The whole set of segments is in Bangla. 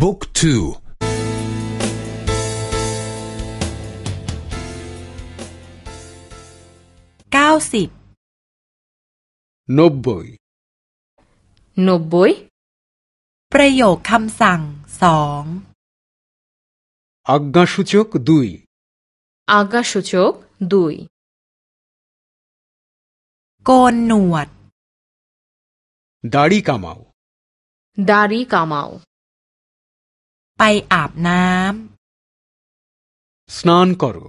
บุ๊กทูเก้าสิบนบบอยนบบอยประโยคคำสั่งสองอักกาสุชกดุยอักกาสุชกดุยโกนหนวดดารีกามาวดารีกามาว ไปอาบน้ำ স্নান করো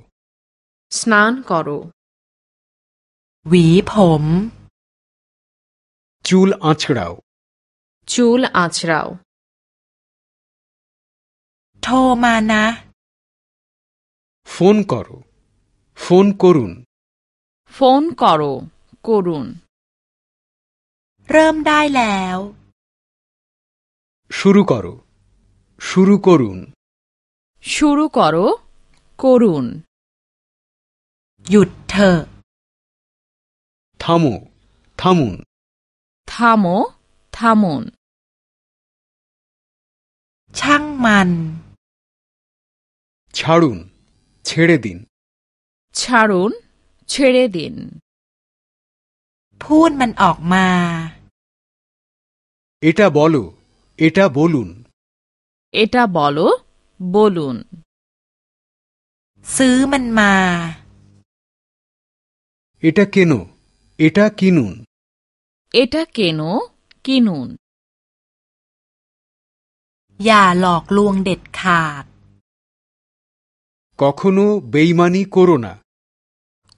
স্নান করো หวีผม চুল আঁচড়াও চুল আঁচড়াও โทรมานะ ফোন করো ফোন করুন ফোন করো করুন เริ่มได้แล้ว শুরু করো শুরু করুন শুরু করো করুন หยุดเถอะ থামো থামুন থামো থামুন ช่างมัน ছাড়ুন ছেড়ে দিন ছাড়ুন ছেড়ে দিন พูดมันออกมา এটা বলো এটা বলুন এটা বলো বলুন ซื้อมันมา এটা কেন এটা কিনুন এটা কেন কিনুন อย่าหลอกลวงเด็ดขาด কখনো বেইমানি করো না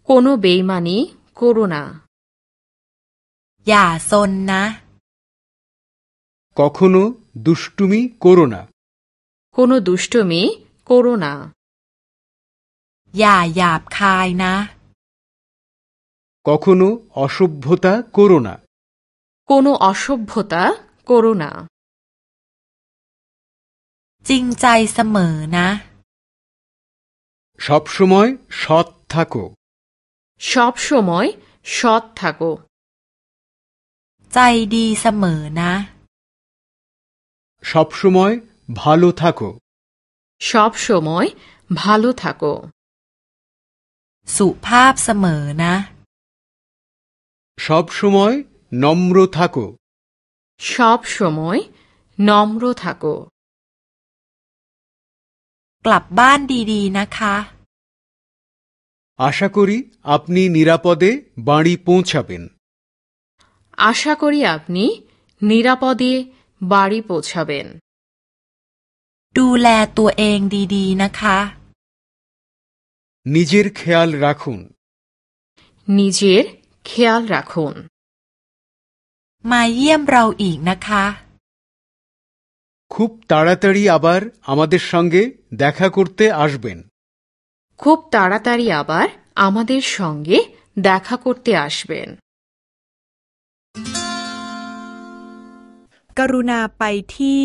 কোনো বেইমানি করো না อย่าซนนะ কখনো দুষ্টুমি করো না কোনো দুষ্টমি করো না อย่าหยาบคายนะ কখনো অসভ্যতা করো না কোনো অসভ্যতা করো না จริงใจเสมอนะ সবসময় সৎ থাকো সব সময় সৎ থাকো ใจดีเสมอนะ সবসময় ভালো থাকো সব সময় ভালো থাকো สุภาพเสมอนะ সবসময় নম্র থাকো সব সময় নম্র থাকো กลับบ้านดีๆนะคะ আশা করি আপনি নিরাপদে বাড়ি পৌঁছাবেন আশা করি আপনি নিরাপদে বাড়ি পৌঁছাবেন ดูแลตัวเองดีๆนะคะ নিজের খেয়াল রাখুন নিজের খেয়াল রাখুন มาเยี่ยมเราอีกนะคะ খুব তাড়াতাড়ি আবার আমাদের সঙ্গে দেখা করতে আসবেন খুব তাড়াতাড়ি আবার আমাদের সঙ্গে দেখা করতে আসবেন กรุณาไปที่